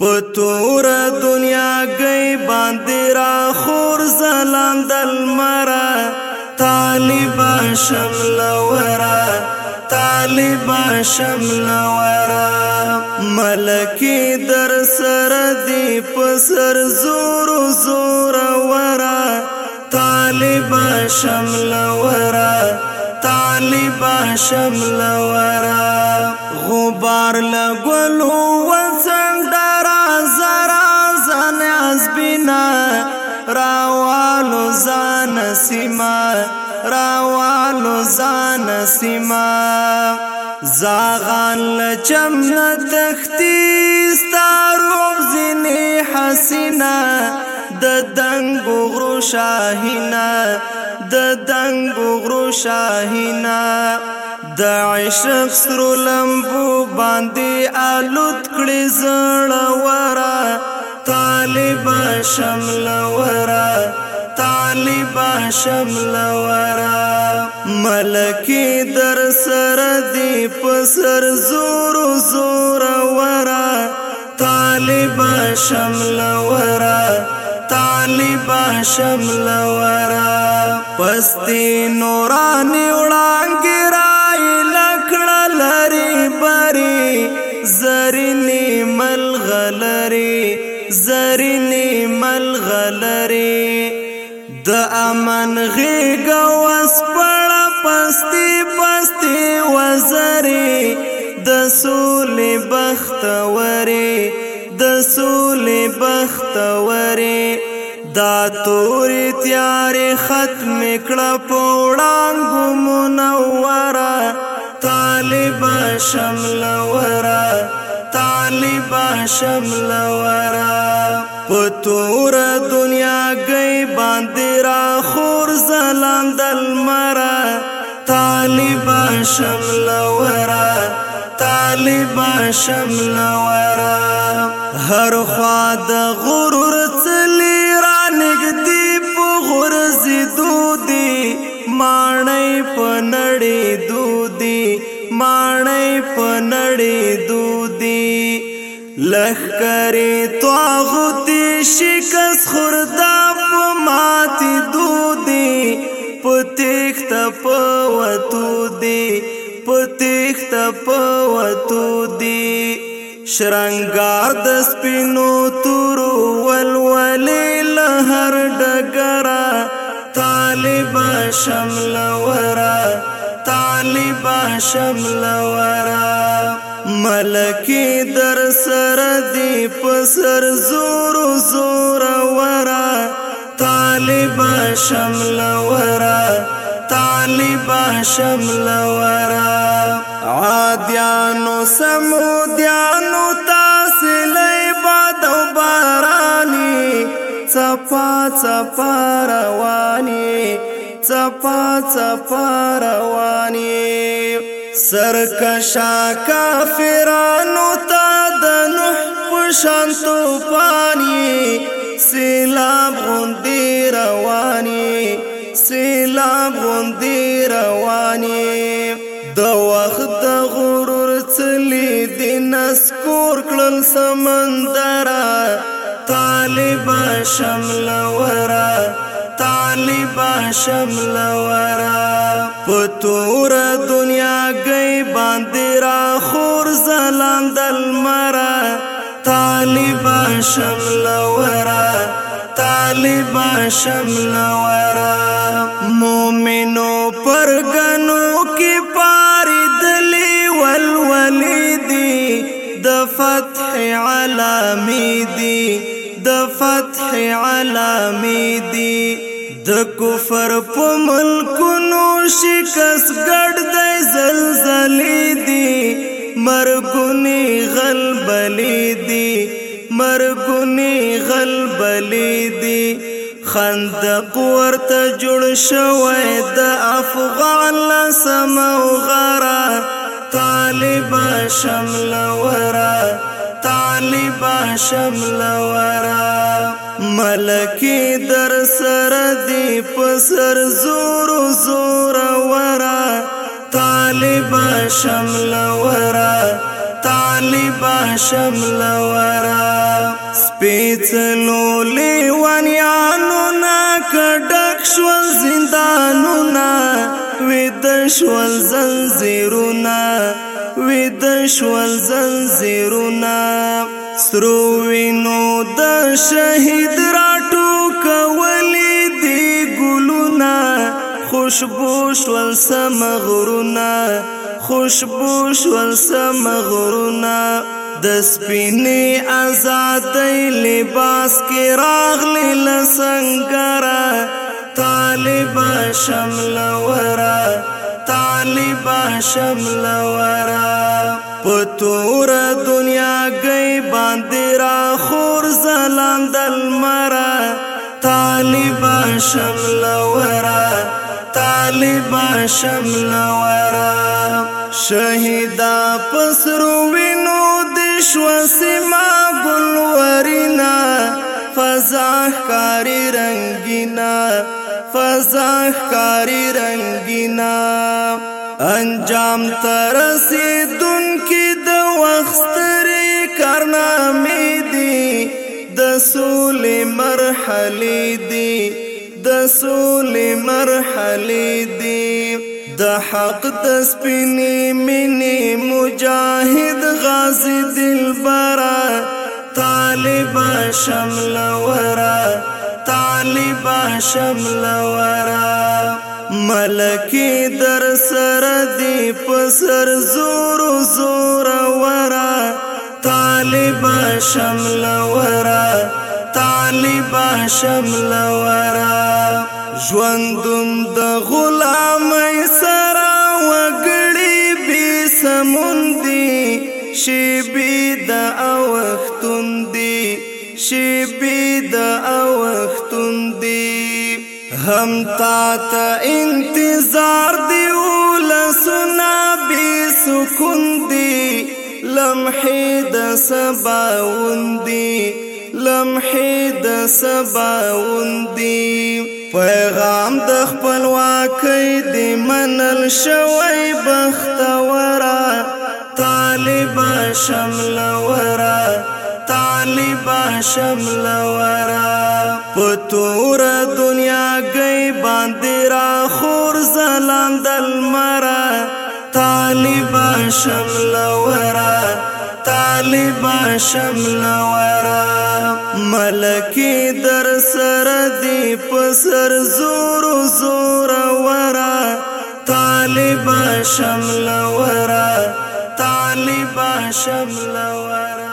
پتور دنیا گئی باندې را خور زلاند المرا طالب شمل ورا طالب شمل ورا ملکی در سر دی پسر زور زور ورا طالب شمل ورا طالب شمل ورا غبار لګلو راوالو زان سیما راوالو زان سیما زاغان لچم نتختی ستارو زنی حسینا د دنګو غرو شاهینا د دنګو غرو شاهینا د عشق سرلمبو باندې الوت کړي زړه ورا طالب شمل ورا طالب شمل ورا ملکی در سر دی پسر زور زور ورا طالب شمل ورا طالب شمل ورا پستی نورانی وړانګ سپینې ملغلرې د امن غېږ وسپړه پستې پستې وزرې د سولې بختورې د سولې بختورې دا تورې تیارې ختم کړه په وړانګو منوره طالبه شملوره طالبه شملوره پتور دنیا گئی باندې را خور زلاند المرا طالب شمل ورا طالب شمل ورا هر خوا د غرور چلی را نګدی په غرزي دودي مانای پنړې دودي مانای پنړې دودي لخ کرے تو شکست خوردا په ماتي دودي پتیخت په وتو دي پتیخت په وتو دي شرنګار د سپینو تورو ولولې لهر ډګرا طالب شمل ورا طالب شمل ورا ملکی در سر دی پسر زور زور ورا طالب شمل ورا طالب شمل ورا عادیانو سمودیانو تاسلی باد و بارانی چپا چپا روانی چپا چپا روانی سرکشا کافرانو تا د نوح پشان توفانی سیلاب غوندی رواني سیلاب غوندی رواني د وخت غرور چلی دین اسکور کړل سمندر طالب شمل ورا طالب شمل ورا پتور دنیا گئی باندې را خور زلاند المرا طالب شمل ورا طالب شمل ورا مومنو پرګنو کې پار دلی ولولې دی د فتح علامې دی د فتح علامې دی د کفر په ملکونو شکست ګډ دی زلزلې دی مرګونی غلبلې دی مرګونی غلبلې دی خندق ورته جوړ شوی د افغان لسم او غرا طالب شمل ورا طالب شمل ورا ملکی در سر دی پسر زور زور ورا طالب شمل ورا طالب شمل ورا سپیڅلو لیوانیانو نا کډک شو زندانو نا وید شو زنجیرونه وید شو زنجیرونه سرو وینو د شهید راټو کولی دی ګلونا خوشبو شول سم غرونا خوشبو شول سم غرونا د سپینې آزادۍ لباس کې راغلی لسنګرا طالب شمل ورا طالب شمل ورا پتور دنیا گئی باندې را خور زلند المرا طالب شمل ورا طالب شمل ورا شهیدا پسرو وینو دشو سما ګل ورینا فزا کاری رنگینا فزا کاری رنگینا انجام ترسیدون کی د وختري کارنامې دي د سولې مرحلې دي د سولې مرحلې دي د حق د سپینې منې مجاهد غازی دلبرا طالب شمل ورا طالب شمل ورا ملکی در سر دی پسر زور زور ورا طالب شمل ورا طالب شمل ورا ژوندون د غلام سرا وګړي به سمون دی شیبي هم تا تا انتظار دی سنا بي سکون دی لمحې د سبا دی لمحې د سبا دی پیغام د واکې دی منل شوی ورا طالب شمل ورا طالب شمل ورا پتور دنیا باندې را خور زلام دلمرا طالبا شمل ورا طالبا شمل ورا ملکی در سر دی پسر زور زور ورا طالبا شمل ورا طالبا شمل ورا